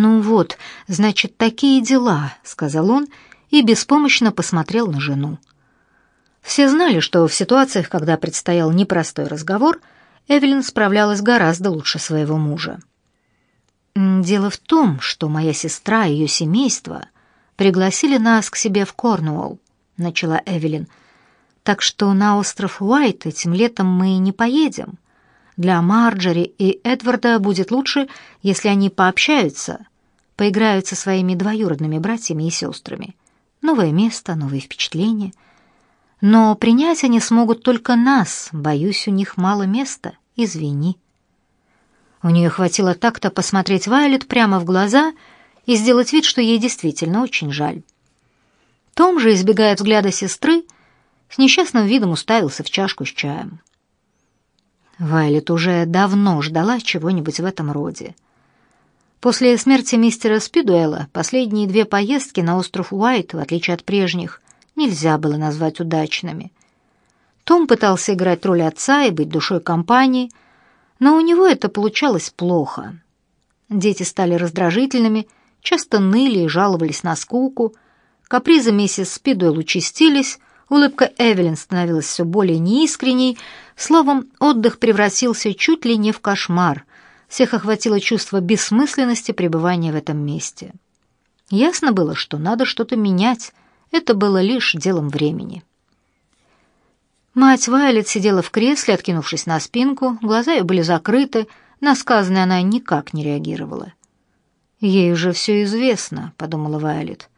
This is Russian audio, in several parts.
«Ну вот, значит, такие дела», — сказал он и беспомощно посмотрел на жену. Все знали, что в ситуациях, когда предстоял непростой разговор, Эвелин справлялась гораздо лучше своего мужа. «Дело в том, что моя сестра и ее семейство пригласили нас к себе в Корнуолл», — начала Эвелин. «Так что на остров Уайт этим летом мы не поедем. Для Марджери и Эдварда будет лучше, если они пообщаются, поиграют со своими двоюродными братьями и сестрами. Новое место, новые впечатления. Но принять они смогут только нас. Боюсь, у них мало места. Извини. У нее хватило так-то посмотреть Вайлет прямо в глаза и сделать вид, что ей действительно очень жаль. Том же, избегая взгляда сестры, с несчастным видом уставился в чашку с чаем. Вайлет уже давно ждала чего-нибудь в этом роде. После смерти мистера Спидуэла последние две поездки на остров Уайт, в отличие от прежних, нельзя было назвать удачными. Том пытался играть роль отца и быть душой компании, но у него это получалось плохо. Дети стали раздражительными, часто ныли и жаловались на скуку, капризы миссис Спидуэлл участились, улыбка Эвелин становилась все более неискренней, Словом, отдых превратился чуть ли не в кошмар. Всех охватило чувство бессмысленности пребывания в этом месте. Ясно было, что надо что-то менять. Это было лишь делом времени. Мать Вайлет сидела в кресле, откинувшись на спинку, глаза ее были закрыты, на сказанное она никак не реагировала. «Ей уже все известно», — подумала Вайлет.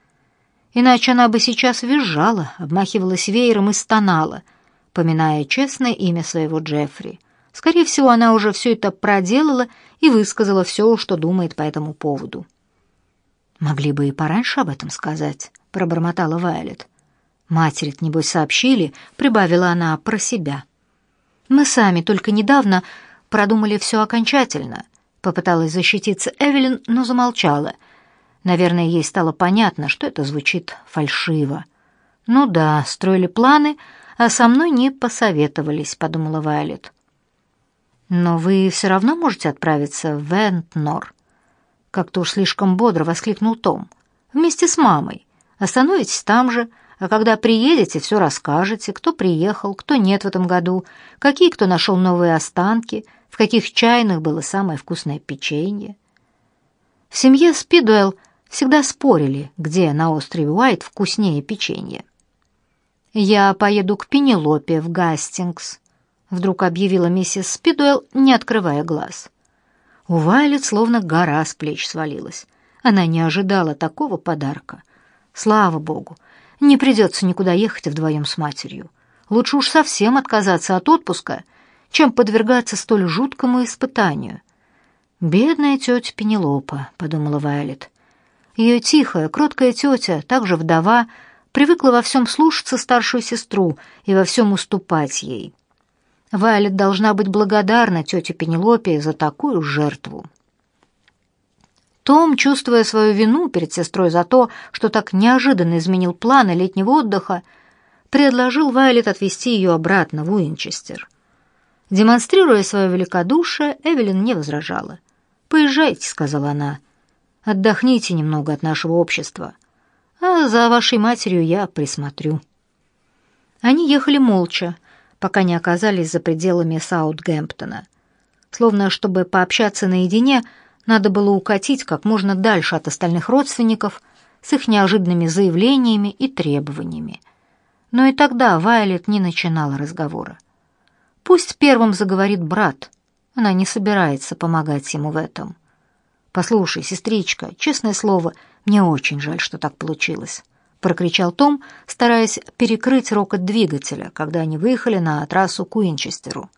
«Иначе она бы сейчас визжала, обмахивалась веером и стонала — поминая честное имя своего Джеффри. Скорее всего, она уже все это проделала и высказала все, что думает по этому поводу. «Могли бы и пораньше об этом сказать», — пробормотала Вайлет. «Матери, небось, сообщили», — прибавила она про себя. «Мы сами только недавно продумали все окончательно», — попыталась защититься Эвелин, но замолчала. Наверное, ей стало понятно, что это звучит фальшиво. «Ну да, строили планы», — а со мной не посоветовались», — подумала Вайлет. «Но вы все равно можете отправиться в Вентнор», — как-то уж слишком бодро воскликнул Том. «Вместе с мамой. Остановитесь там же, а когда приедете, все расскажете, кто приехал, кто нет в этом году, какие кто нашел новые останки, в каких чайных было самое вкусное печенье». В семье Спидуэлл всегда спорили, где на острове Уайт вкуснее печенье. «Я поеду к Пенелопе в Гастингс», — вдруг объявила миссис Спидуэлл, не открывая глаз. У Вайлет словно гора с плеч свалилась. Она не ожидала такого подарка. Слава богу, не придется никуда ехать вдвоем с матерью. Лучше уж совсем отказаться от отпуска, чем подвергаться столь жуткому испытанию. «Бедная тетя Пенелопа», — подумала Вайлет. Ее тихая, кроткая тетя, также вдова, — привыкла во всем слушаться старшую сестру и во всем уступать ей. Вайлет должна быть благодарна тете Пенелопе за такую жертву. Том, чувствуя свою вину перед сестрой за то, что так неожиданно изменил планы летнего отдыха, предложил Вайлет отвезти ее обратно в Уинчестер. Демонстрируя свое великодушие, Эвелин не возражала. «Поезжайте», — сказала она, — «отдохните немного от нашего общества а за вашей матерью я присмотрю». Они ехали молча, пока не оказались за пределами Саутгемптона. Словно, чтобы пообщаться наедине, надо было укатить как можно дальше от остальных родственников с их неожиданными заявлениями и требованиями. Но и тогда Вайлет не начинала разговора. Пусть первым заговорит брат, она не собирается помогать ему в этом. «Послушай, сестричка, честное слово, — мне очень жаль, что так получилось, прокричал Том, стараясь перекрыть рокот двигателя, когда они выехали на трассу к Уинчестеру.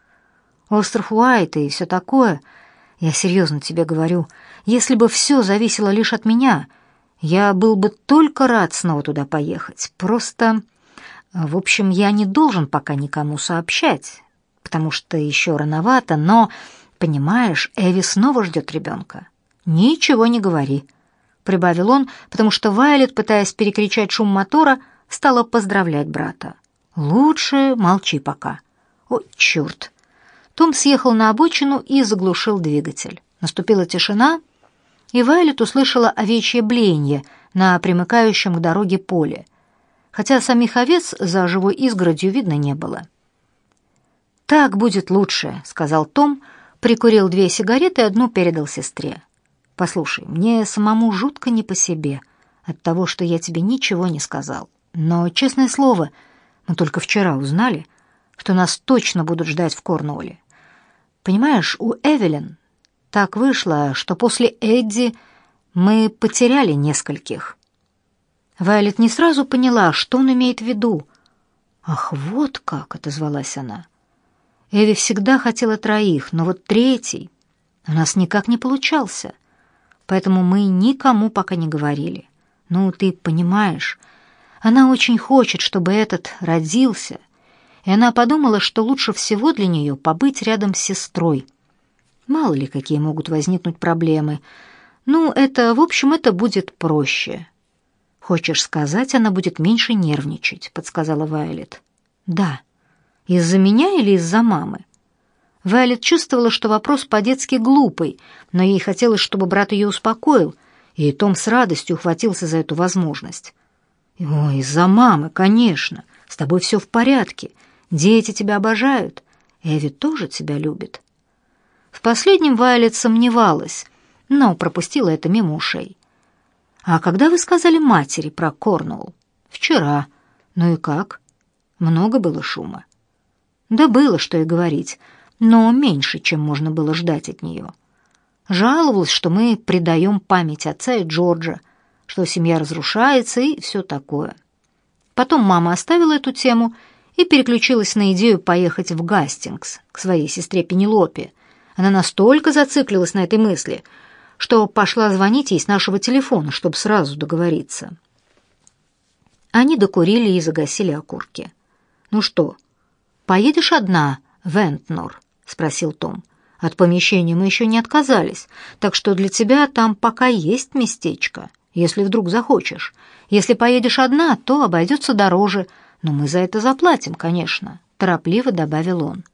Остров Уайт и все такое. Я серьезно тебе говорю, если бы все зависело лишь от меня, я был бы только рад снова туда поехать. Просто, в общем, я не должен пока никому сообщать, потому что еще рановато, но, понимаешь, Эви снова ждет ребенка. Ничего не говори. — прибавил он, потому что Вайлет, пытаясь перекричать шум мотора, стала поздравлять брата. «Лучше молчи пока». «О, черт!» Том съехал на обочину и заглушил двигатель. Наступила тишина, и Вайлет услышала овечье блеяние на примыкающем к дороге поле, хотя самих овец за живой изгородью видно не было. «Так будет лучше», — сказал Том, прикурил две сигареты и одну передал сестре. «Послушай, мне самому жутко не по себе от того, что я тебе ничего не сказал. Но, честное слово, мы только вчера узнали, что нас точно будут ждать в Корнуолле. Понимаешь, у Эвелин так вышло, что после Эдди мы потеряли нескольких. Вайлет не сразу поняла, что он имеет в виду. «Ах, вот как!» — отозвалась она. Эви всегда хотела троих, но вот третий у нас никак не получался, поэтому мы никому пока не говорили. Ну, ты понимаешь, она очень хочет, чтобы этот родился, и она подумала, что лучше всего для нее побыть рядом с сестрой. Мало ли, какие могут возникнуть проблемы. Ну, это, в общем, это будет проще. Хочешь сказать, она будет меньше нервничать, подсказала Вайлет. Да. Из-за меня или из-за мамы? Вайлет чувствовала, что вопрос по-детски глупый, но ей хотелось, чтобы брат ее успокоил, и Том с радостью ухватился за эту возможность. «Ой, из-за мамы, конечно. С тобой все в порядке. Дети тебя обожают. Эви тоже тебя любит». В последнем Вайлет сомневалась, но пропустила это мимо ушей. «А когда вы сказали матери про Корнуолл?» «Вчера. Ну и как?» «Много было шума». «Да было, что и говорить, но меньше, чем можно было ждать от нее». Жаловалась, что мы предаем память отца и Джорджа, что семья разрушается и все такое. Потом мама оставила эту тему и переключилась на идею поехать в Гастингс к своей сестре Пенелопе. Она настолько зациклилась на этой мысли, что пошла звонить ей с нашего телефона, чтобы сразу договориться. Они докурили и загасили окурки. «Ну что, поедешь одна в Энтнор?» — спросил Том. От помещения мы еще не отказались, так что для тебя там пока есть местечко, если вдруг захочешь. Если поедешь одна, то обойдется дороже, но мы за это заплатим, конечно», — торопливо добавил он.